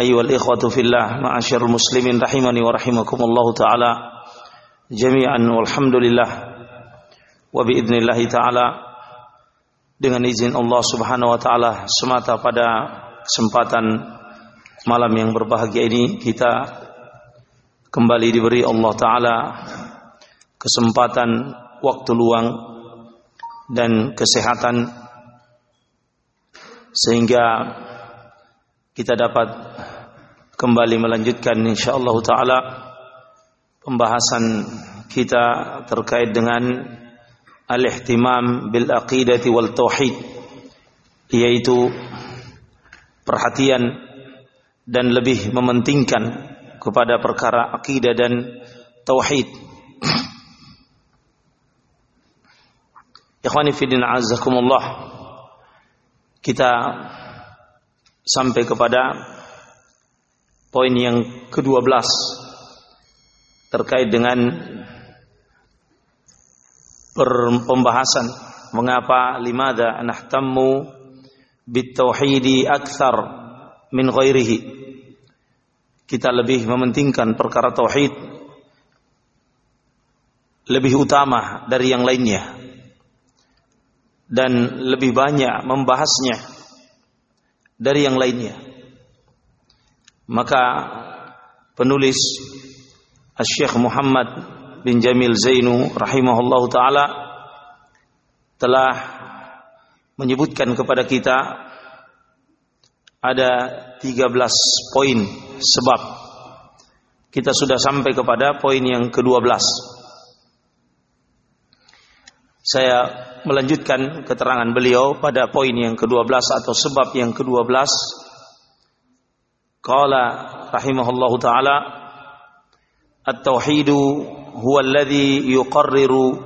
Ayyuhal ikhwatu fillah ma'asyarul muslimin rahimani wa rahimakumullah taala jami'an walhamdulillah wa biidznillah taala dengan izin Allah Subhanahu wa taala semata pada kesempatan malam yang berbahagia ini kita kembali diberi Allah taala kesempatan waktu luang dan kesehatan sehingga kita dapat kembali melanjutkan insyaallah taala pembahasan kita terkait dengan al-ihtimam bil aqidati wal tauhid yaitu perhatian dan lebih mementingkan kepada perkara akidah dan tauhid. Ikhwani fillah azakumullah. Kita sampai kepada poin yang ke-12 terkait dengan pembahasan. Mengapa? Limada nahtammu bitauhidi akthar min ghairihi. Kita lebih mementingkan perkara tauhid lebih utama dari yang lainnya. Dan lebih banyak membahasnya dari yang lainnya maka penulis Syekh Muhammad bin Jamil Zainu rahimahullahu taala telah menyebutkan kepada kita ada 13 poin sebab. Kita sudah sampai kepada poin yang ke-12 saya melanjutkan keterangan beliau pada poin yang ke-12 atau sebab yang ke-12 qala rahimahullahu taala at-tauhid huwa alladhi yuqarriru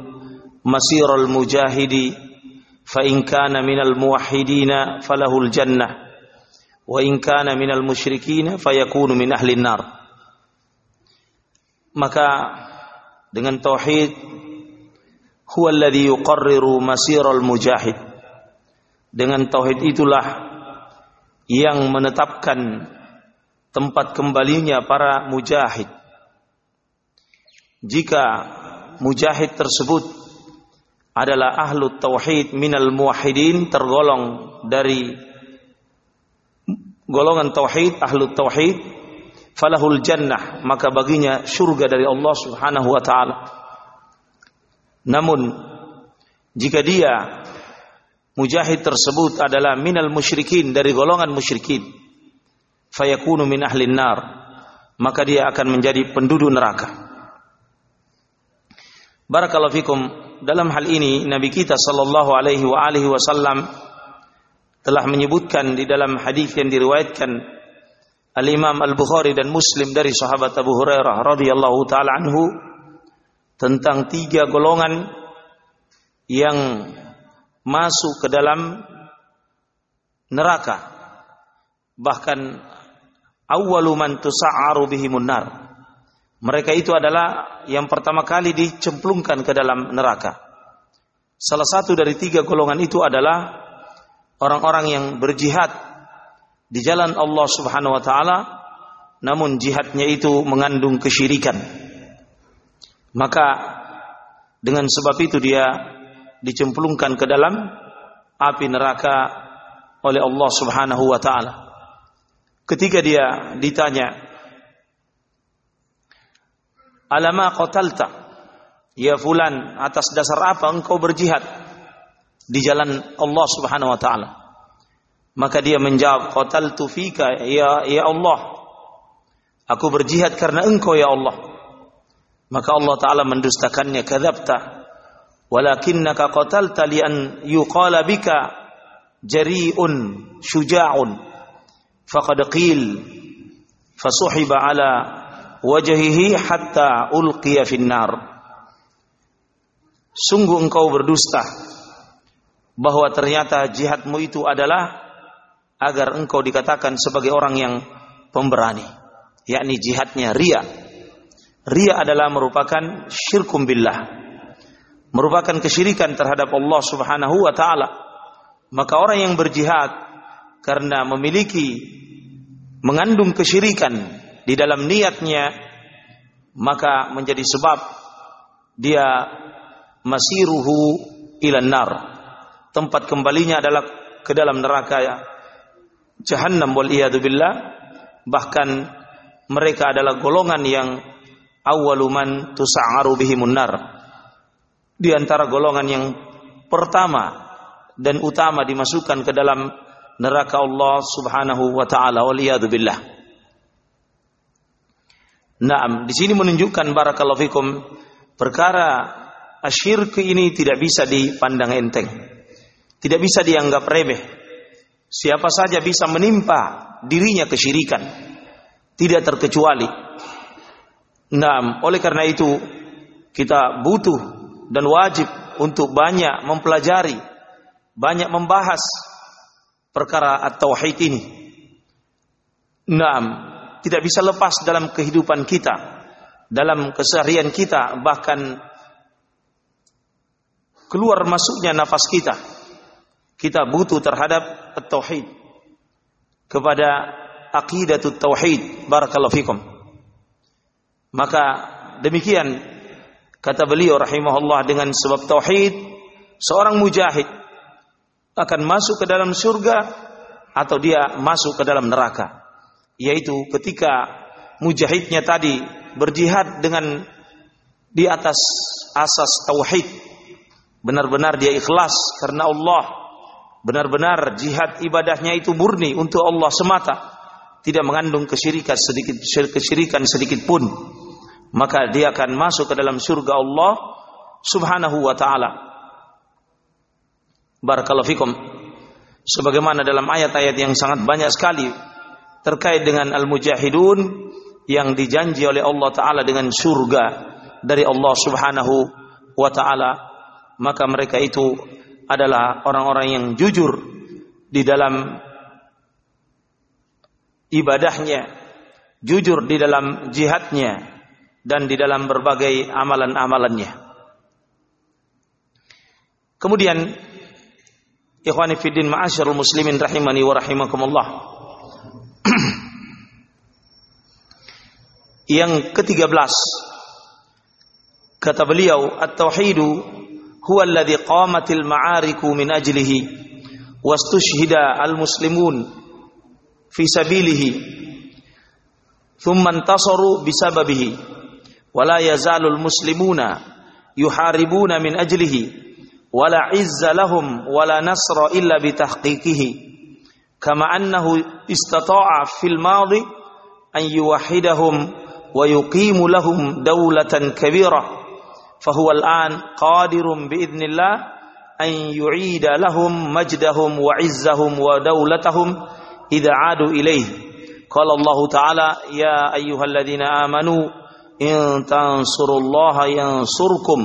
masir al-mujahidi fa in kana min al-muwahhidin falahu al-jannah wa in kana min al-musyrikin fayakunu maka dengan tauhid huwa alladhi yuqarriru masiral mujahid. Dengan tauhid itulah yang menetapkan tempat kembalinya para mujahid. Jika mujahid tersebut adalah ahlu tauhid minal muwahhidin tergolong dari golongan tauhid ahlu tauhid falahul jannah maka baginya surga dari Allah Subhanahu wa taala. Namun jika dia mujahid tersebut adalah minal musyrikin dari golongan musyrikin fayakunu min ahli nar maka dia akan menjadi penduduk neraka. Barakallahu fikum dalam hal ini Nabi kita sallallahu alaihi wa alihi wasallam telah menyebutkan di dalam hadis yang diriwayatkan Al-Imam Al-Bukhari dan Muslim dari sahabat Abu Hurairah radhiyallahu taala anhu tentang tiga golongan yang masuk ke dalam neraka. Bahkan awwalu man tusa'aru bihimun nar mereka itu adalah yang pertama kali dicemplungkan ke dalam neraka. Salah satu dari tiga golongan itu adalah orang-orang yang berjihad di jalan Allah Subhanahu wa taala namun jihadnya itu mengandung kesyirikan. Maka dengan sebab itu dia dicemplungkan ke dalam api neraka oleh Allah Subhanahu wa taala. Ketika dia ditanya, "Alama qatalta?" Ya fulan, atas dasar apa engkau berjihad di jalan Allah Subhanahu wa taala? Maka dia menjawab, "Qataltu fika ya ya Allah." Aku berjihad karena engkau ya Allah. Maka Allah Ta'ala mendustakannya Kadabta Walakinnaka qatalta lian yuqala bika Jari'un Syuja'un Faqad qil fasuhiba ala wajhihi hatta ulqiya finnar. Sungguh engkau berdusta bahwa ternyata jihadmu itu adalah agar engkau dikatakan sebagai orang yang pemberani yakni jihadnya ria. Ria adalah merupakan syirkum billah merupakan kesyirikan terhadap Allah Subhanahu wa taala. Maka orang yang berjihad karena memiliki mengandung kesyirikan di dalam niatnya maka menjadi sebab dia masiruhu ilan nar. Tempat kembalinya adalah ke dalam neraka ya. Jahannam wal billah. Bahkan mereka adalah golongan yang awaluman tusa'aru bihimun nar. Di antara golongan yang pertama dan utama dimasukkan ke dalam neraka Allah Subhanahu wa taala wal billah Naam, di sini menunjukkan barakallahu fikum perkara asyirk ini tidak bisa dipandang enteng. Tidak bisa dianggap remeh. Siapa saja bisa menimpa dirinya kesyirikan. Tidak terkecuali. Naam, oleh karena itu kita butuh dan wajib untuk banyak mempelajari, banyak membahas perkara at-tauhid ini. Naam, tidak bisa lepas dalam kehidupan kita, dalam keseharian kita, bahkan keluar masuknya nafas kita. Kita butuh terhadap tauhid kepada aqidatut tauhid barakallahu fikum. Maka demikian kata beliau rahimahullah dengan sebab tauhid seorang mujahid akan masuk ke dalam surga atau dia masuk ke dalam neraka. Yaitu ketika mujahidnya tadi berjihad dengan di atas asas tauhid. Benar-benar dia ikhlas karena Allah. Benar-benar jihad ibadahnya itu murni untuk Allah semata. Tidak mengandung kesyirikan sedikit kesyirikan sedikit pun. Maka dia akan masuk ke dalam surga Allah Subhanahu wa taala barakallahu fikum. Sebagaimana dalam ayat-ayat yang sangat banyak sekali terkait dengan al-mujahidun yang dijanji oleh Allah taala dengan surga dari Allah Subhanahu wa taala maka mereka itu adalah orang-orang yang jujur di dalam ibadahnya jujur di dalam jihadnya dan di dalam berbagai amalan-amalannya. Kemudian ikhwani fiddin ma'asyarul muslimin rahimani wa rahimakumullah yang ke-13 kata beliau at-tauhidu huwa alladhi qamatil ma'ariku min ajlihi wastushhida al-muslimun fi sabilihi thumma intasaru bisababihi wala yazalu al-muslimuna yuharibuna min ajlihi wala izza lahum wala nasra illa bitahqiqihi kama annahu istata'a fil madi an yuwahhidahum wa yuqimu lahum dawlatan kabira fahuwa al'an qadirun biidznillah an yu'ida lahum majdahum wa izzahum wa dawlatahum idza adu ilayhi qala Allah ta'ala ya ayyuhalladzina amanu in tansurullaha yansurkum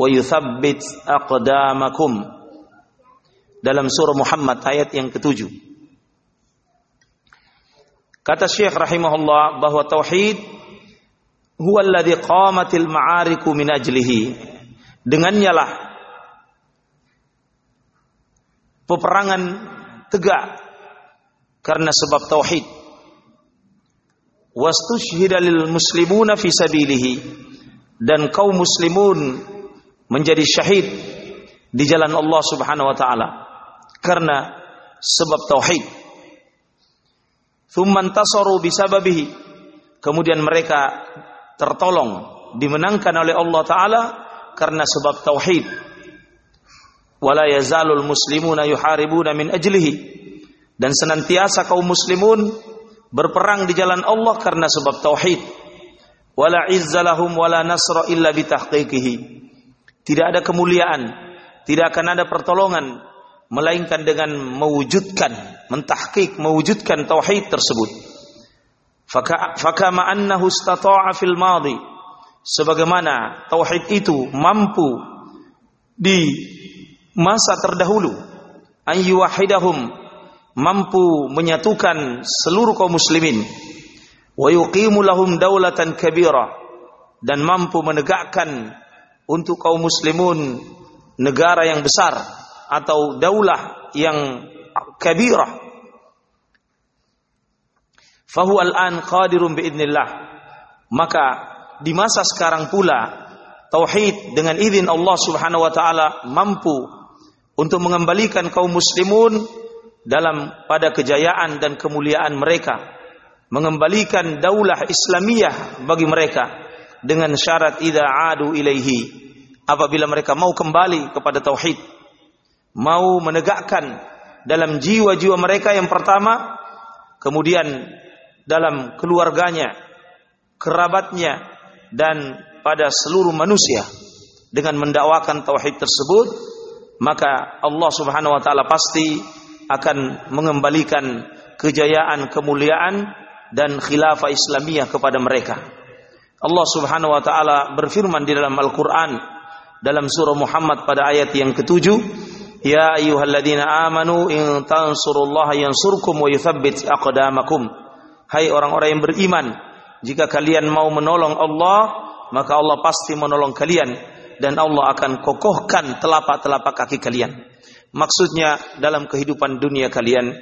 wa yuthabbit aqdamakum dalam surah Muhammad ayat yang ketujuh Kata Syekh rahimahullah bahwa tauhid huwa alladhi qamatil ma'ariku min ajlihi. Dengannya lah peperangan tegak karena sebab tauhid. Wastushhida lil muslimuna fi sabilihi dan kaum muslimun menjadi syahid di jalan Allah Subhanahu wa taala karena sebab tauhid. Thumman tasaru bisababihi. Kemudian mereka tertolong, dimenangkan oleh Allah Ta'ala karena sebab tauhid. Wala yazalul muslimuna yuharibuna min ajlihi. Dan senantiasa kaum muslimun berperang di jalan Allah karena sebab tauhid. Wala izzalahum wala nasra illa bitahqiqihi. Tidak ada kemuliaan, tidak akan ada pertolongan melainkan dengan mewujudkan, mentahkik, mewujudkan tauhid tersebut. fakama annahu istata'a fil madi sebagaimana tauhid itu mampu di masa terdahulu an mampu menyatukan seluruh kaum muslimin. Wa yuqimu lahum daulatan kabira. Dan mampu menegakkan untuk kaum muslimun negara yang besar atau daulah yang kabirah. Fahu al-an qadirun biidnillah. Maka di masa sekarang pula tauhid dengan izin Allah Subhanahu wa taala mampu untuk mengembalikan kaum muslimun dalam pada kejayaan dan kemuliaan mereka. Mengembalikan daulah Islamiyah bagi mereka dengan syarat idza adu ilaihi apabila mereka mau kembali kepada tauhid mau menegakkan dalam jiwa-jiwa mereka yang pertama kemudian dalam keluarganya, kerabatnya dan pada seluruh manusia dengan mendakwakan tauhid tersebut, maka Allah Subhanahu wa taala pasti akan mengembalikan kejayaan, kemuliaan dan khilafah Islamiyah kepada mereka. Allah Subhanahu wa taala berfirman di dalam Al-Qur'an dalam surah Muhammad pada ayat yang ketujuh, Ya ayyuhalladzina amanu in tansurullaha yansurkum wa yuthabbit aqdamakum. Hai orang-orang yang beriman, jika kalian mau menolong Allah, maka Allah pasti menolong kalian dan Allah akan kokohkan telapak-telapak kaki kalian. Maksudnya dalam kehidupan dunia kalian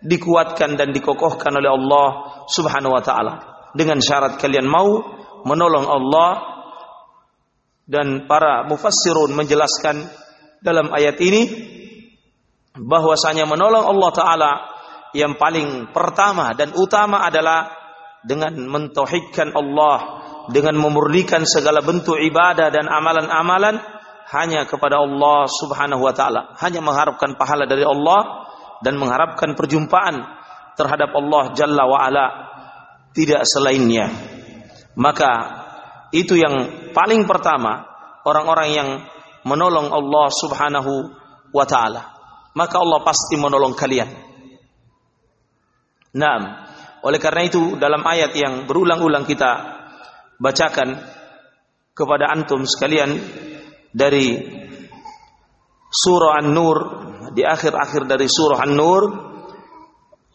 dikuatkan dan dikokohkan oleh Allah Subhanahu wa taala dengan syarat kalian mau menolong Allah dan para mufassirun menjelaskan dalam ayat ini bahwasanya menolong Allah taala yang paling pertama dan utama adalah dengan mentauhidkan Allah, dengan memurnikan segala bentuk ibadah dan amalan-amalan hanya kepada Allah Subhanahu wa taala, hanya mengharapkan pahala dari Allah dan mengharapkan perjumpaan terhadap Allah Jalla wa ala, tidak selainnya. Maka itu yang paling pertama orang-orang yang menolong Allah Subhanahu wa taala. Maka Allah pasti menolong kalian. Nah, oleh karena itu dalam ayat yang berulang-ulang kita bacakan kepada antum sekalian dari surah An-Nur di akhir-akhir dari surah An-Nur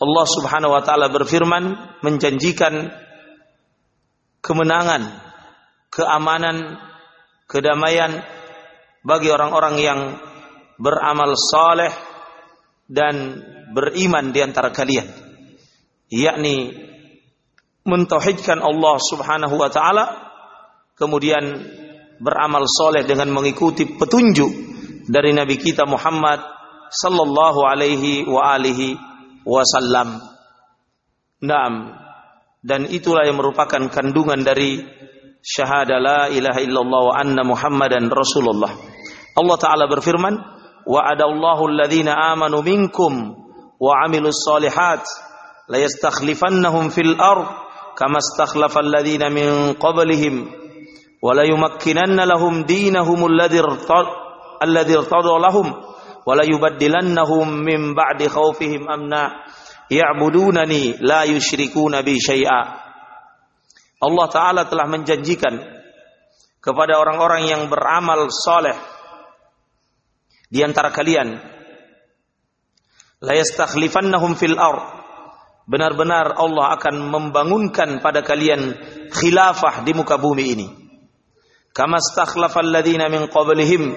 Allah Subhanahu wa taala berfirman menjanjikan kemenangan, keamanan, kedamaian bagi orang-orang yang beramal saleh dan beriman di antara kalian yakni mentauhidkan Allah Subhanahu wa taala kemudian beramal soleh dengan mengikuti petunjuk dari Nabi kita Muhammad sallallahu alaihi wa alihi wasallam. Naam. Dan itulah yang merupakan kandungan dari syahada la ilaha illallah wa anna Muhammadan Rasulullah. Allah taala berfirman, "Wa adallahu alladhina amanu minkum wa amilus solihat la yastakhlifannahum fil ard kama istakhlafa alladhina min qablihim wa la yumakkinanna lahum dinahum alladhi alladhi lahum wa la yubaddilannahum min ba'di khawfihim amna ya'budunani la yusyrikuna bi syai'a Allah taala telah menjanjikan kepada orang-orang yang beramal soleh di antara kalian la yastakhlifannahum fil ard benar-benar Allah akan membangunkan pada kalian khilafah di muka bumi ini. Kama stakhlafal ladina min qablihim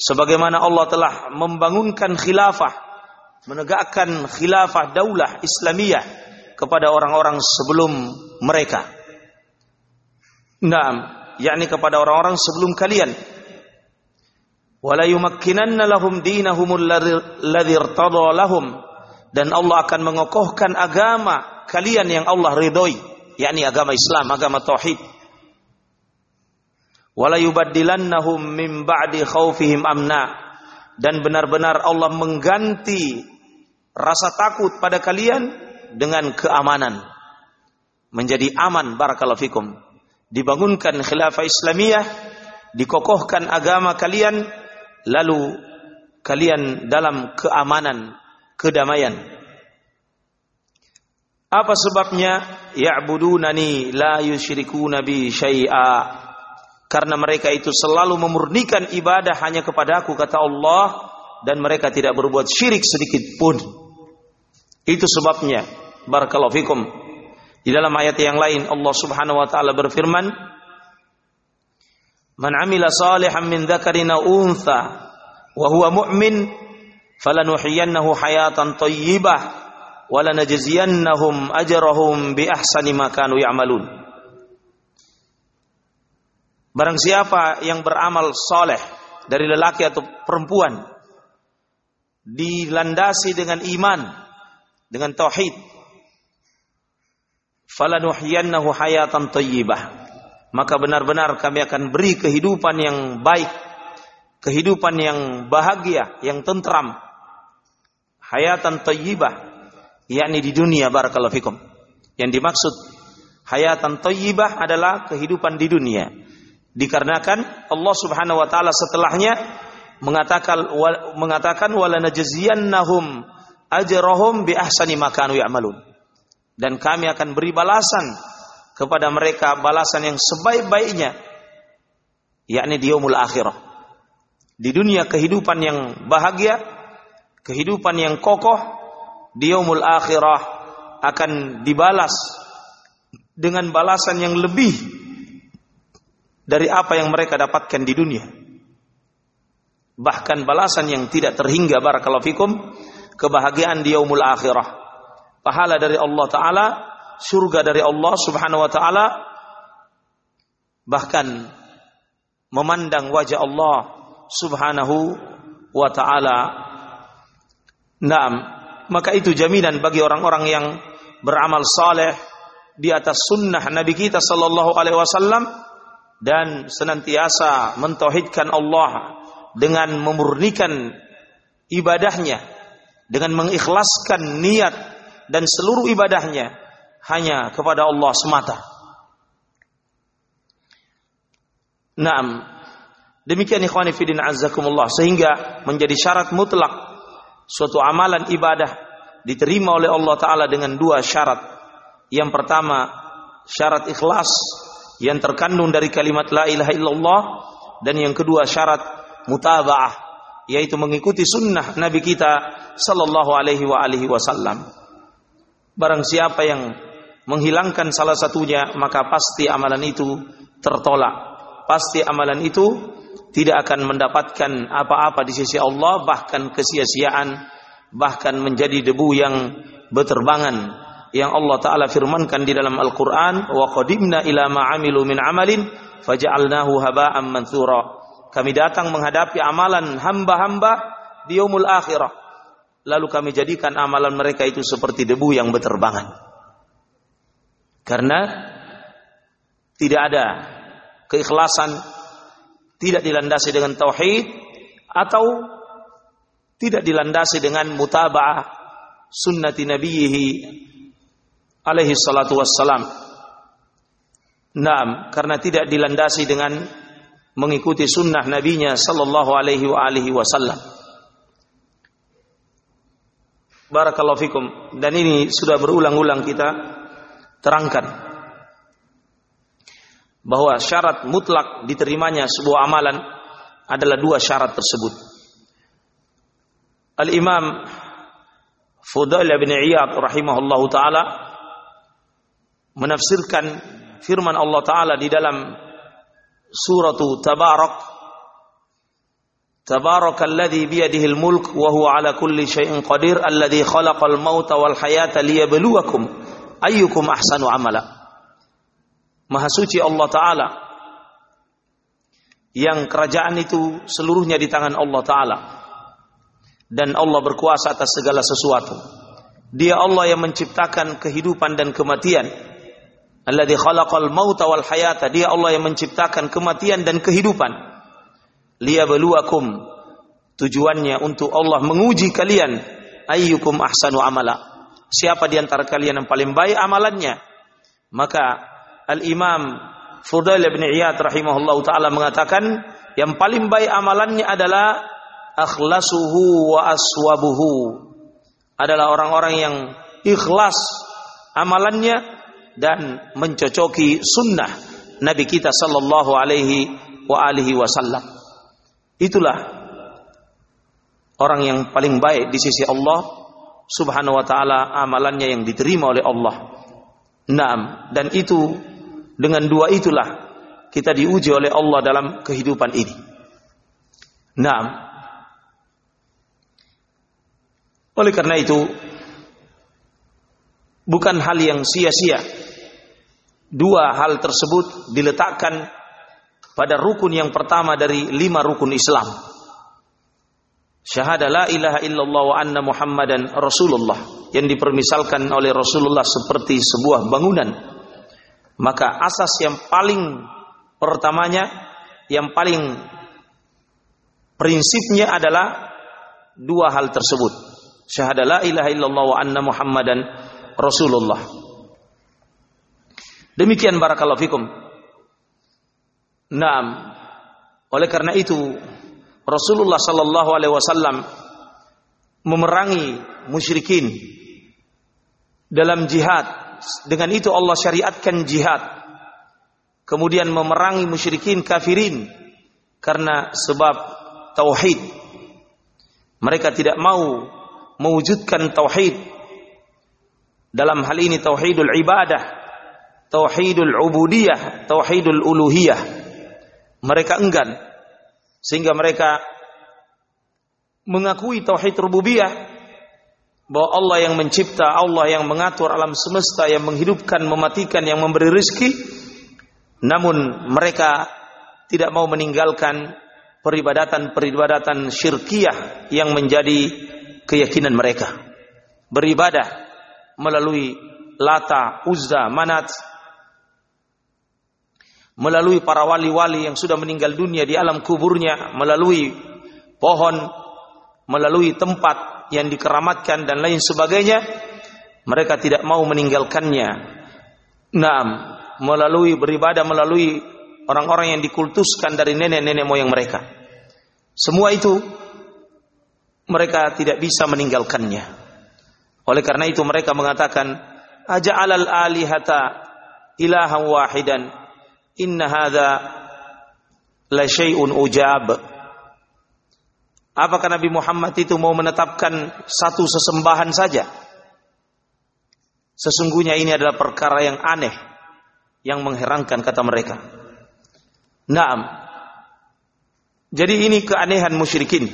sebagaimana Allah telah membangunkan khilafah, menegakkan khilafah daulah Islamiyah kepada orang-orang sebelum mereka. Naam, yakni kepada orang-orang sebelum kalian. Wala yumakkinanna lahum dinahumul ladzi irtada lahum dan Allah akan mengokohkan agama kalian yang Allah ridhoi, yakni agama Islam, agama tauhid. Wala yubaddilannahum min ba'di khaufihim amna dan benar-benar Allah mengganti rasa takut pada kalian dengan keamanan. Menjadi aman barakallahu fikum. Dibangunkan khilafah Islamiyah, dikokohkan agama kalian lalu kalian dalam keamanan kedamaian. Apa sebabnya? Ya'budunani la yusyrikuna bi syai'a. Karena mereka itu selalu memurnikan ibadah hanya kepada aku kata Allah dan mereka tidak berbuat syirik sedikit pun. Itu sebabnya. Barakallahu fikum. Di dalam ayat yang lain Allah Subhanahu wa taala berfirman, "Man 'amila salihan min dzakarin aw untha wa huwa mu'min falanuhyiyannahu hayatan thayyibah wa lanajziyannahum ajrahum bi ahsani ma kanu ya'malun." Barang siapa yang beramal soleh dari lelaki atau perempuan dilandasi dengan iman, dengan tauhid. Falanuhyiyannahu hayatan thayyibah. Maka benar-benar kami akan beri kehidupan yang baik, kehidupan yang bahagia, yang tentram. Hayatan thayyibah, yakni di dunia barakallahu fikum. Yang dimaksud hayatan thayyibah adalah kehidupan di dunia. Dikarenakan Allah Subhanahu wa taala setelahnya mengatakan mengatakan wala najziyannahum ajrahum bi ahsani ma kanu ya'malun. Dan kami akan beri balasan kepada mereka balasan yang sebaik-baiknya yakni di yaumul akhirah. Di dunia kehidupan yang bahagia, kehidupan yang kokoh, di yaumul akhirah akan dibalas dengan balasan yang lebih dari apa yang mereka dapatkan di dunia bahkan balasan yang tidak terhingga barakallahu fikum kebahagiaan di yaumul akhirah. Pahala dari Allah taala surga dari Allah Subhanahu wa taala bahkan memandang wajah Allah Subhanahu wa taala. Naam maka itu jaminan bagi orang-orang yang beramal saleh di atas sunnah Nabi kita sallallahu alaihi wasallam dan senantiasa mentauhidkan Allah dengan memurnikan ibadahnya, dengan mengikhlaskan niat dan seluruh ibadahnya hanya kepada Allah semata. Naam. Demikian ikhwani fidin azzakumullah sehingga menjadi syarat mutlak suatu amalan ibadah diterima oleh Allah taala dengan dua syarat. Yang pertama, syarat ikhlas yang terkandung dari kalimat la ilaha illallah dan yang kedua syarat mutabaah yaitu mengikuti sunnah Nabi kita sallallahu alaihi wa alihi wasallam. Barang siapa yang menghilangkan salah satunya maka pasti amalan itu tertolak. Pasti amalan itu tidak akan mendapatkan apa-apa di sisi Allah bahkan kesia-siaan bahkan menjadi debu yang beterbangan yang Allah taala firmankan di dalam Al-Qur'an wa qadimna ila ma amilu min amalin faja'alnahu haba'an manthura kami datang menghadapi amalan hamba-hamba di yaumul akhirah. Lalu kami jadikan amalan mereka itu seperti debu yang berterbangan. Karena tidak ada keikhlasan, tidak dilandasi dengan tauhid atau tidak dilandasi dengan mutaba'ah sunnati nabiyhi alaihi salatu wassalam. Naam, karena tidak dilandasi dengan mengikuti sunnah nabinya sallallahu alaihi wa alihi wasallam. Barakallahu fikum. Dan ini sudah berulang-ulang kita terangkan bahwa syarat mutlak diterimanya sebuah amalan adalah dua syarat tersebut. Al-Imam Fudail bin Iyad rahimahullahu taala menafsirkan firman Allah taala di dalam suratu tabarak. Tabarakalladzi biyadihil mulk wa huwa ala kulli qadir khalaqal mauta wal hayata liyabluwakum ayyukum ahsanu amala. Maha suci Allah yang kerajaan itu seluruhnya di tangan Allah taala. Dan Allah berkuasa atas segala sesuatu. Dia Allah yang menciptakan kehidupan dan kematian. Alladzi khalaqal mauta wal hayata. Dia Allah yang menciptakan kematian dan kehidupan. Liyabluwakum. Tujuannya untuk Allah menguji kalian ayyukum ahsanu amala. Siapa di antara kalian yang paling baik amalannya? Maka Al-Imam Fudail bin Iyad rahimahullah taala mengatakan yang paling baik amalannya adalah akhlasuhu wa aswabuhu. Adalah orang-orang yang ikhlas amalannya dan mencocoki sunnah Nabi kita sallallahu alaihi wa alihi wasallam. Itulah orang yang paling baik di sisi Allah Subhanahu wa taala amalannya yang diterima oleh Allah. Naam, dan itu dengan dua itulah kita diuji oleh Allah dalam kehidupan ini. Naam. Oleh karena itu bukan hal yang sia-sia dua hal tersebut diletakkan pada rukun yang pertama dari lima rukun Islam. Syahadah la ilaha illallah wa anna muhammadan rasulullah yang dipermisalkan oleh Rasulullah seperti sebuah bangunan. Maka asas yang paling pertamanya, yang paling prinsipnya adalah dua hal tersebut. Syahadah la ilaha illallah wa anna muhammadan rasulullah. Demikian barakallahu fikum. Naam. Oleh karena itu Rasulullah sallallahu alaihi wasallam memerangi musyrikin dalam jihad. Dengan itu Allah syariatkan jihad. Kemudian memerangi musyrikin kafirin karena sebab tauhid. Mereka tidak mau mewujudkan tauhid. Dalam hal ini tauhidul ibadah tauhidul ubudiyah, tauhidul uluhiyah. Mereka enggan sehingga mereka mengakui tauhid rububiyah bahwa Allah yang mencipta, Allah yang mengatur alam semesta, yang menghidupkan, mematikan, yang memberi rezeki. Namun mereka tidak mau meninggalkan peribadatan-peribadatan syirkiyah yang menjadi keyakinan mereka. Beribadah melalui Lata, Uzza, Manat, melalui para wali-wali yang sudah meninggal dunia di alam kuburnya, melalui pohon, melalui tempat yang dikeramatkan dan lain sebagainya, mereka tidak mau meninggalkannya. Naam, melalui beribadah melalui orang-orang yang dikultuskan dari nenek-nenek moyang mereka. Semua itu mereka tidak bisa meninggalkannya. Oleh karena itu mereka mengatakan, "Aja'alal alihata ilahan wahidan." Inna hadza la syai'un ujab. Apakah Nabi Muhammad itu mau menetapkan satu sesembahan saja? Sesungguhnya ini adalah perkara yang aneh yang mengherankan kata mereka. Naam. Jadi ini keanehan musyrikin.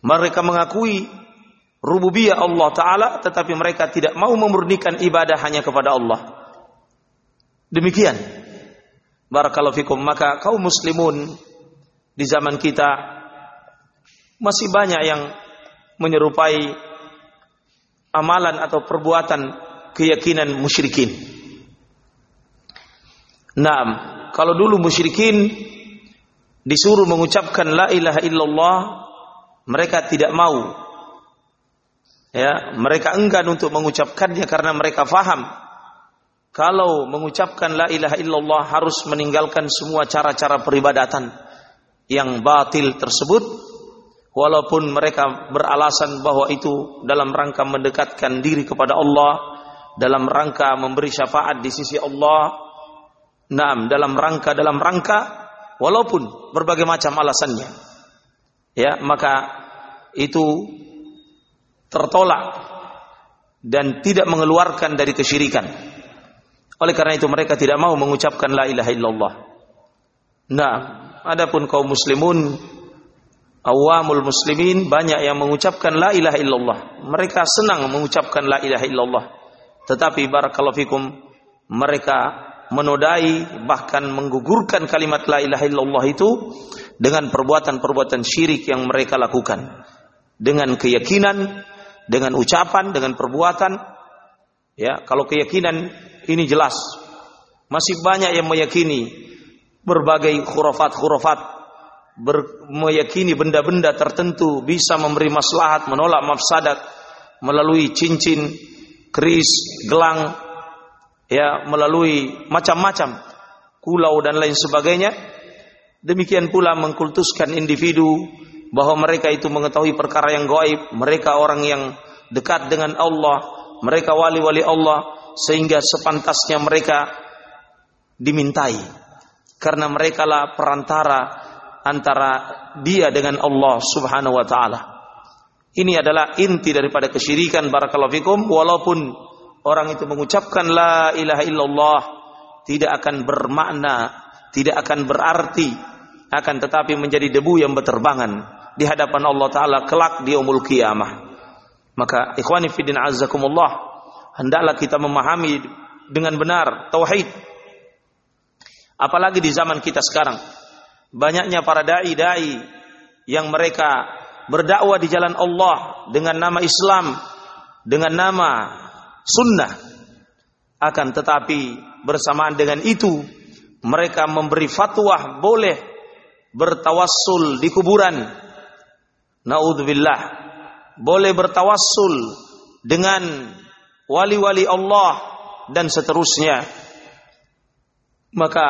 Mereka mengakui rububiyah Allah taala tetapi mereka tidak mau memurnikan ibadah hanya kepada Allah. Demikian Barakallahu fikum. Maka kaum muslimun di zaman kita masih banyak yang menyerupai amalan atau perbuatan keyakinan musyrikin. Naam, kalau dulu musyrikin disuruh mengucapkan la ilaha illallah, mereka tidak mau. Ya, mereka enggan untuk mengucapkannya karena mereka faham kalau mengucapkan la ilaha illallah harus meninggalkan semua cara-cara peribadatan yang batil tersebut walaupun mereka beralasan bahwa itu dalam rangka mendekatkan diri kepada Allah dalam rangka memberi syafaat di sisi Allah Naam, dalam rangka dalam rangka walaupun berbagai macam alasannya. Ya, maka itu tertolak dan tidak mengeluarkan dari kesyirikan. Oleh karena itu mereka tidak mau mengucapkan la ilaha illallah. Nah, adapun kaum muslimun awamul muslimin banyak yang mengucapkan la ilaha illallah. Mereka senang mengucapkan la ilaha illallah. Tetapi barakallahu fikum mereka menodai bahkan menggugurkan kalimat la ilaha illallah itu dengan perbuatan-perbuatan syirik yang mereka lakukan. Dengan keyakinan, dengan ucapan, dengan perbuatan. Ya, kalau keyakinan ini jelas. Masih banyak yang meyakini berbagai khurafat-khurafat meyakini benda-benda tertentu bisa memberi maslahat, menolak mafsadat melalui cincin, keris, gelang, ya melalui macam-macam kulau dan lain sebagainya. Demikian pula mengkultuskan individu bahwa mereka itu mengetahui perkara yang gaib, mereka orang yang dekat dengan Allah, mereka wali-wali Allah, sehingga sepantasnya mereka dimintai karena mereka lah perantara antara dia dengan Allah Subhanahu wa taala. Ini adalah inti daripada kesyirikan barakallahu fikum walaupun orang itu mengucapkan la ilaha illallah tidak akan bermakna, tidak akan berarti akan tetapi menjadi debu yang berterbangan di hadapan Allah taala kelak di umul kiamah. Maka ikhwani fiddin azzakumullah hendaklah kita memahami dengan benar tauhid. Apalagi di zaman kita sekarang, banyaknya para dai-dai yang mereka berdakwah di jalan Allah dengan nama Islam, dengan nama sunnah. Akan tetapi bersamaan dengan itu mereka memberi fatwa boleh bertawassul di kuburan. Naudzubillah. Boleh bertawassul dengan wali-wali Allah dan seterusnya. Maka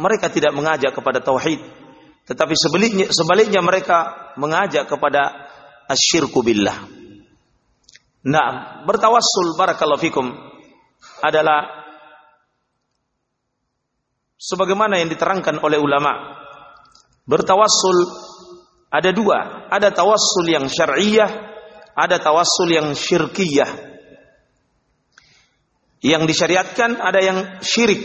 mereka tidak mengajak kepada tauhid tetapi sebaliknya sebaliknya mereka mengajak kepada asyirku billah. Nah bertawassul barakallahu fikum adalah sebagaimana yang diterangkan oleh ulama. Bertawassul ada dua ada tawassul yang syar'iyah ada tawassul yang syirkiyah yang disyariatkan ada yang syirik.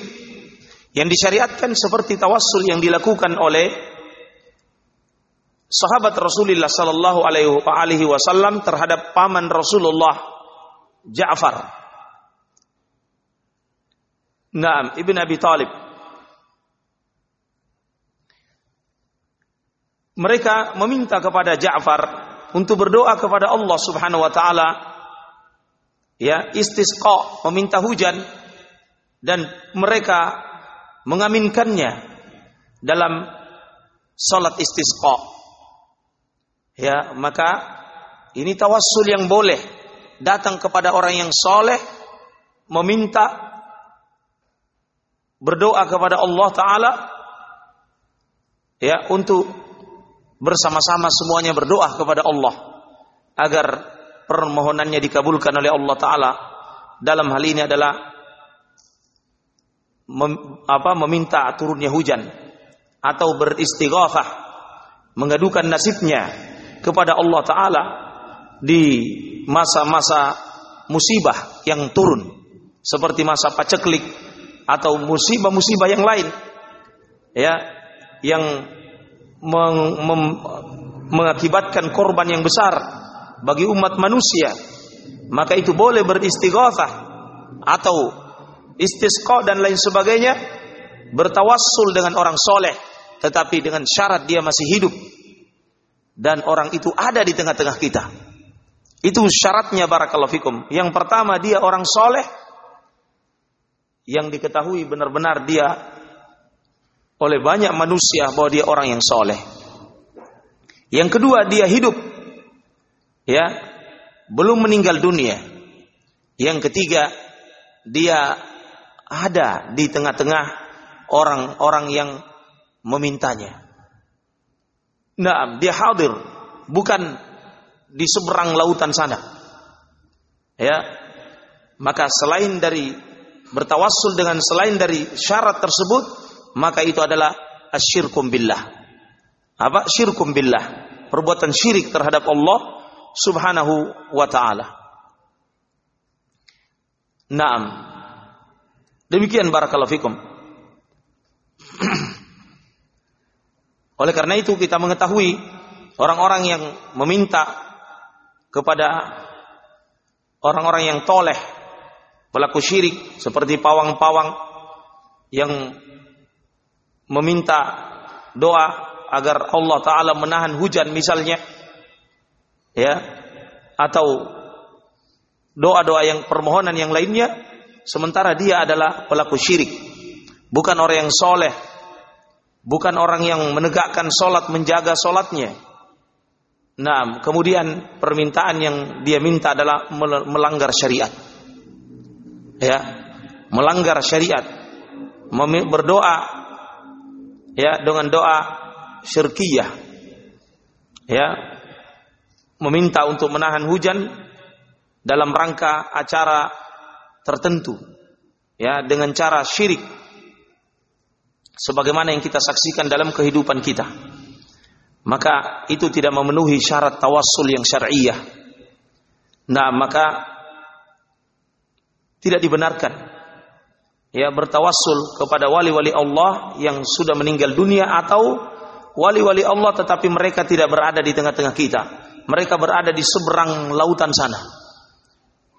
Yang disyariatkan seperti tawassul yang dilakukan oleh sahabat Rasulullah sallallahu alaihi wasallam terhadap paman Rasulullah Ja'far. Naam, Ibn Abi Talib. Mereka meminta kepada Ja'far untuk berdoa kepada Allah Subhanahu wa taala ya istisqa meminta hujan. Dan mereka mengaminkannya dalam salat istisqa. Ya maka ini tawassul yang boleh. Datang kepada orang yang soleh meminta berdoa kepada Allah taala. Ya untuk bersama-sama semuanya berdoa kepada Allah agar permohonannya dikabulkan oleh Allah taala dalam hal ini adalah mem, apa meminta turunnya hujan atau beristighatsah mengadukan nasibnya kepada Allah taala di masa-masa musibah yang turun seperti masa paceklik atau musibah-musibah yang lain ya yang meng, mem, mengakibatkan korban yang besar bagi umat manusia maka itu boleh beristighatsah atau istisqa dan lain sebagainya bertawassul dengan orang soleh tetapi dengan syarat dia masih hidup. Dan orang itu ada di tengah-tengah kita. Itu syaratnya barakallahu fikum. Yang pertama dia orang soleh. Yang diketahui benar-benar dia oleh banyak manusia bahwa dia orang yang soleh. Yang kedua dia hidup ya belum meninggal dunia. Yang ketiga, dia ada di tengah-tengah orang-orang yang memintanya. Nah, dia hadir, bukan di seberang lautan sana. Ya. Maka selain dari bertawassul dengan selain dari syarat tersebut, maka itu adalah asyirkum billah. Apa? Syirkum billah. Perbuatan syirik terhadap Allah subhanahu wa ta'ala. Naam. Demikian barakallahu fikum. Oleh karena itu kita mengetahui orang-orang yang meminta kepada orang-orang yang toleh pelaku syirik seperti pawang-pawang yang meminta doa agar Allah taala menahan hujan misalnya ya. Atau doa-doa yang permohonan yang lainnya sementara dia adalah pelaku syirik. Bukan orang yang soleh. Bukan orang yang menegakkan solat menjaga solatnya. Nah kemudian permintaan yang dia minta adalah melanggar syariat. Ya. Melanggar syariat. Berdoa ya dengan doa syirkiyah. Ya meminta untuk menahan hujan dalam rangka acara tertentu ya dengan cara syirik. Sebagaimana yang kita saksikan dalam kehidupan kita. Maka itu tidak memenuhi syarat tawassul yang syar'iyah. Nah maka tidak dibenarkan ya bertawassul kepada wali-wali Allah yang sudah meninggal dunia atau wali-wali Allah tetapi mereka tidak berada di tengah-tengah kita mereka berada di seberang lautan sana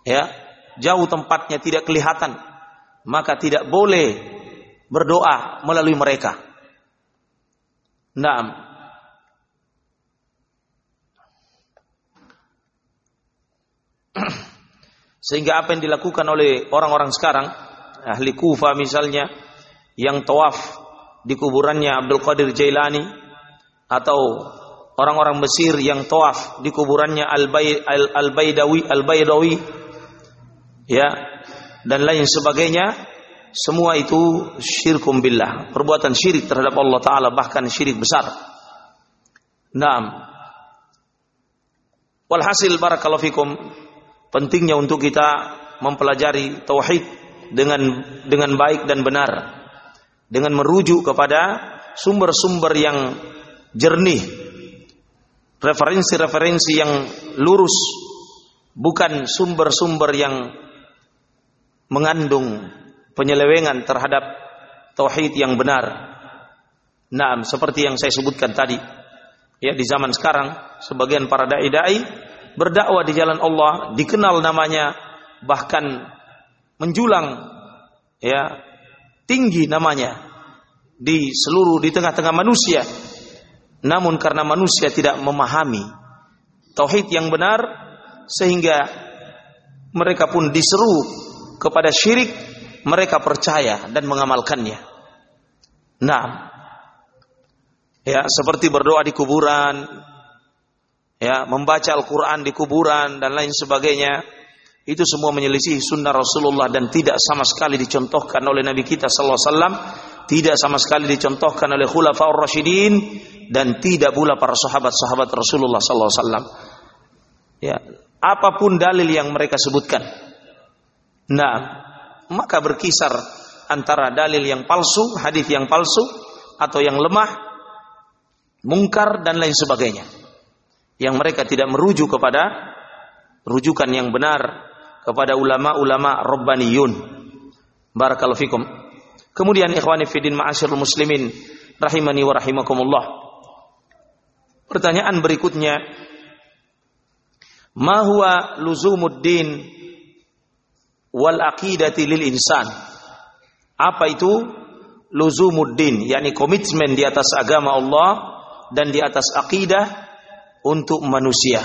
ya jauh tempatnya tidak kelihatan maka tidak boleh berdoa melalui mereka. Naam. Sehingga apa yang dilakukan oleh orang-orang sekarang, ahli Kufa misalnya, yang tawaf di kuburannya Abdul Qadir Jailani, atau orang-orang Mesir yang tawaf di kuburannya Al-Baidawi, Al-Baidawi, ya, dan lain sebagainya semua itu syirkum billah perbuatan syirik terhadap Allah taala bahkan syirik besar. Naam. Walhasil barakallahu fikum pentingnya untuk kita mempelajari tauhid dengan dengan baik dan benar dengan merujuk kepada sumber-sumber yang jernih referensi-referensi yang lurus bukan sumber-sumber yang mengandung penyelewengan terhadap tauhid yang benar. Nah, seperti yang saya sebutkan tadi, ya di zaman sekarang sebagian para dai dai berdakwah di jalan Allah dikenal namanya bahkan menjulang ya tinggi namanya di seluruh di tengah-tengah manusia. Namun karena manusia tidak memahami tauhid yang benar sehingga mereka pun diseru kepada syirik mereka percaya dan mengamalkannya. Nah, ya seperti berdoa di kuburan, ya membaca Al-Quran di kuburan dan lain sebagainya, itu semua menyelisih sunnah Rasulullah dan tidak sama sekali dicontohkan oleh Nabi kita Sallallahu Alaihi Wasallam, tidak sama sekali dicontohkan oleh Khulafaur Rasyidin dan tidak pula para sahabat-sahabat Rasulullah Sallallahu Alaihi Wasallam. Ya, apa pun dalil yang mereka sebutkan, Nah, maka berkisar antara dalil yang palsu, hadis yang palsu atau yang lemah, mungkar dan lain sebagainya. Yang mereka tidak merujuk kepada rujukan yang benar kepada ulama-ulama rabbaniyun. Barakallahu fikum. Kemudian ikhwani fidin ma'asyirul muslimin rahimani wa rahimakumullah. Pertanyaan berikutnya, ma huwa luzumuddin wal aqidati lil insan. Apa itu? Luzumuddin, yakni komitmen di atas agama Allah dan di atas akidah untuk manusia.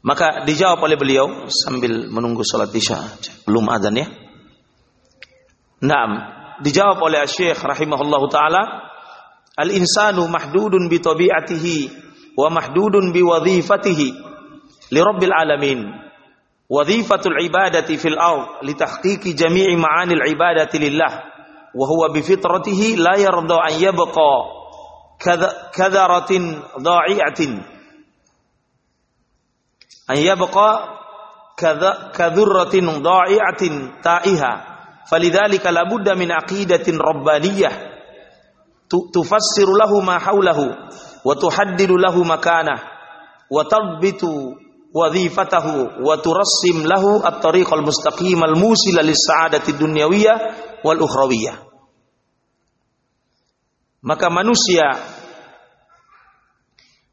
Maka dijawab oleh beliau sambil menunggu salat isya. Belum adzan ya. Naam, dijawab oleh Syekh rahimahullahu taala, al-insanu mahdudun bi tabi'atihi wa mahdudun bi wadhifatihi li rabbil alamin wadhifatul ibadati fil ard li tahqiqi jami'i ma'anil ibadati lillah wa huwa bi fitratihi la yarda an yabqa kadharatin dha'i'atin an yabqa kadhurratin dha'i'atin ta'iha falidhalika la budda min aqidatin rabbaniyah tufassiru lahu ma hawlahu wa tuhaddidu lahu at-tariqal mustaqim al-musil lis-sa'adati dunyawiyah. Maka manusia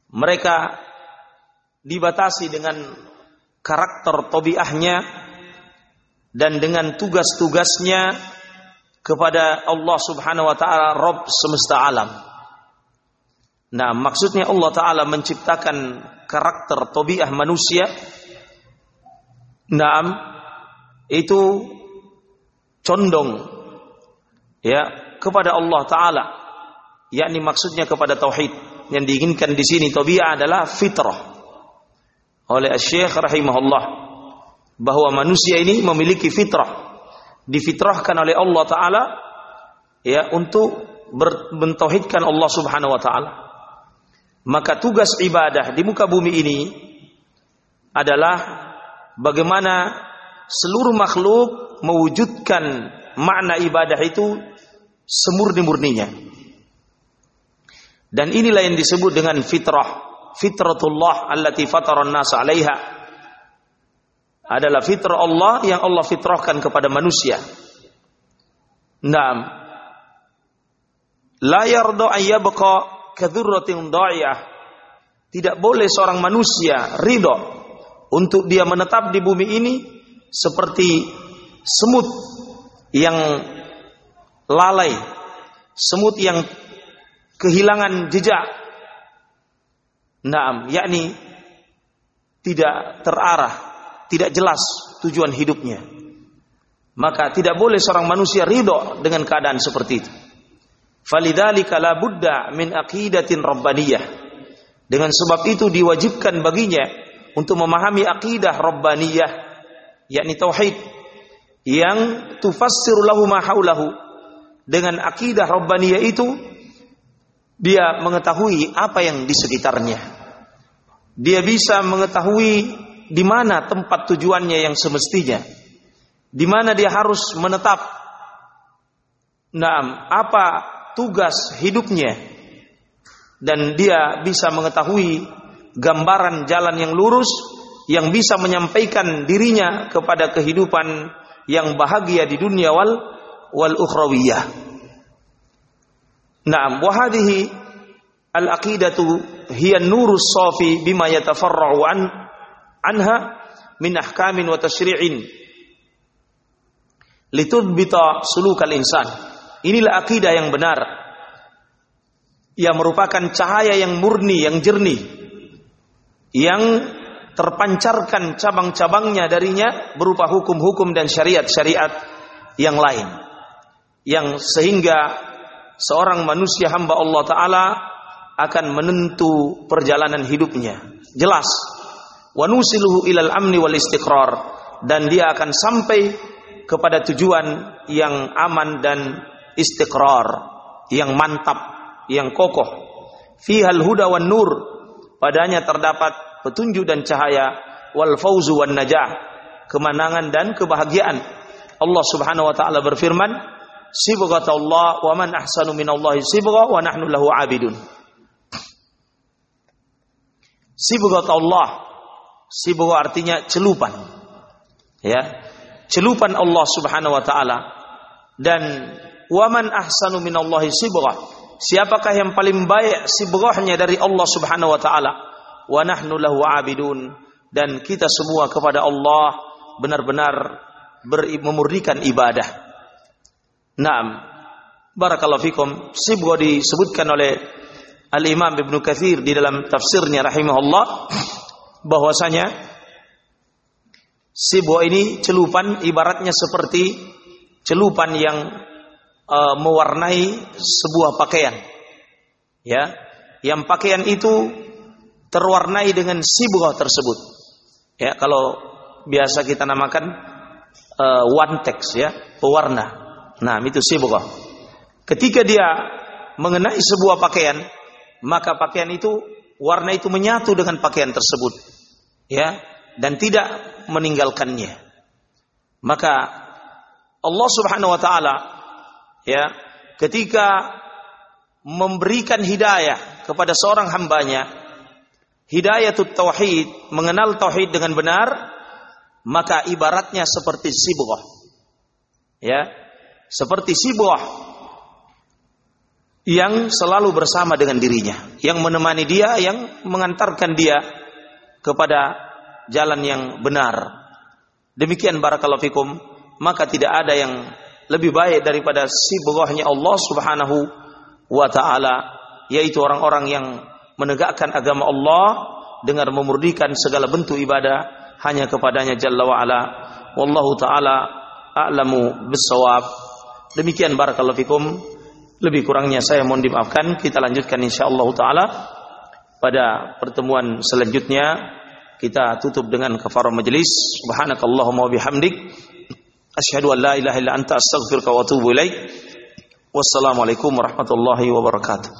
mereka dibatasi dengan karakter tobiahnya dan dengan tugas-tugasnya kepada Allah Subhanahu wa taala Rabb semesta alam. Nah, maksudnya Allah taala menciptakan karakter tobiah manusia. Naam itu condong ya kepada Allah taala. Yakni maksudnya kepada tauhid. Yang diinginkan di sini tobiah adalah fitrah. Oleh Syekh rahimahullah bahwa manusia ini memiliki fitrah difitrahkan oleh Allah taala ya untuk bertauhidkan Allah Subhanahu wa taala maka tugas ibadah di muka bumi ini adalah bagaimana seluruh makhluk mewujudkan makna ibadah itu semurni-murninya. Dan inilah yang disebut dengan fitrah. Fitratullah allati fataran nas 'alaiha. Adalah fitrah Allah yang Allah fitrahkan kepada manusia. Naam. La yarda an yabqa kadhurratin dha'iyah. Tidak boleh seorang manusia ridho untuk dia menetap di bumi ini seperti semut yang lalai, semut yang kehilangan jejak. Naam, yakni tidak terarah, tidak jelas tujuan hidupnya. Maka tidak boleh seorang manusia ridho dengan keadaan seperti itu. Falidzalika la min aqidatin rabbaniyah. Dengan sebab itu diwajibkan baginya untuk memahami akidah rabbaniyah yakni tauhid yang tufassiru lahu ma haulahu dengan akidah rabbaniyah itu dia mengetahui apa yang di sekitarnya. Dia bisa mengetahui di mana tempat tujuannya yang semestinya. Di mana dia harus menetap. Nah, apa tugas hidupnya. Dan dia bisa mengetahui gambaran jalan yang lurus yang bisa menyampaikan dirinya kepada kehidupan yang bahagia di dunia wal wal ukhrawiyah. Naam, wa hadhihi al-aqidatu hiya nurus safi bima yatafarra'u an anha min ahkamin wa tashri'in litudbita sulukal insan. Inilah akidah yang benar. Yang merupakan cahaya yang murni, yang jernih. Yang terpancarkan cabang-cabangnya darinya berupa hukum-hukum dan syariat-syariat yang lain. Yang sehingga seorang manusia hamba Allah Ta'ala akan menentu perjalanan hidupnya. Jelas. Wa nusiluhu ilal amni wal istiqrar. Dan dia akan sampai kepada tujuan yang aman dan istiqrar. Yang mantap, yang kokoh. Fihal huda wan nur. Padanya terdapat petunjuk dan cahaya. Wal fauzu wan najah. Kemenangan dan kebahagiaan. Allah Subhanahu wa taala berfirman, Allah wa man ahsanu minallahi sibgha wa nahnu lahu abidun. Allah. Sibgha artinya celupan. Ya. Celupan Allah Subhanahu wa taala dan waman ahsanu minallahi sibgha. Siapakah yang paling baik sibghahnya dari Allah Subhanahu wa taala? Wa nahnu lahu abidun dan kita semua kepada Allah benar-benar memurnikan ibadah. Naam. Barakallahu fikum. Sibwa disebutkan oleh Al-Imam Ibnu Katsir di dalam tafsirnya rahimahullah bahwasanya sibwa ini celupan ibaratnya seperti celupan yang uh, mewarnai sebuah pakaian. Ya, yang pakaian itu terwarnai dengan sibwa tersebut. Ya, kalau biasa kita namakan uh, one text ya, pewarna. Nah, itu sibghah. Ketika dia mengenai sebuah pakaian, maka pakaian itu warna itu menyatu dengan pakaian tersebut. Ya, dan tidak meninggalkannya. Maka Allah Subhanahu wa taala ya, ketika memberikan hidayah kepada seorang hambanya, hidayah tauhid, mengenal tauhid dengan benar, maka ibaratnya seperti sibghah. Ya, seperti si buah yang selalu bersama dengan dirinya, yang menemani dia, yang mengantarkan dia kepada jalan yang benar. Demikian barakallahu fikum, maka tidak ada yang lebih baik daripada si buahnya Allah Subhanahu wa taala, yaitu orang-orang yang menegakkan agama Allah dengan memurnikan segala bentuk ibadah hanya kepadanya Jalla wa ala. Wallahu taala a'lamu bissawab. Demikian barakallahu fikum. Lebih kurangnya saya mohon dimaafkan. Kita lanjutkan insyaallah taala pada pertemuan selanjutnya. Kita tutup dengan kafarah majelis. Subhanakallahumma bihamdik asyhadu an la ilaha illa anta astaghfiruka wa atubu ilaik. Wassalamualaikum warahmatullahi wabarakatuh.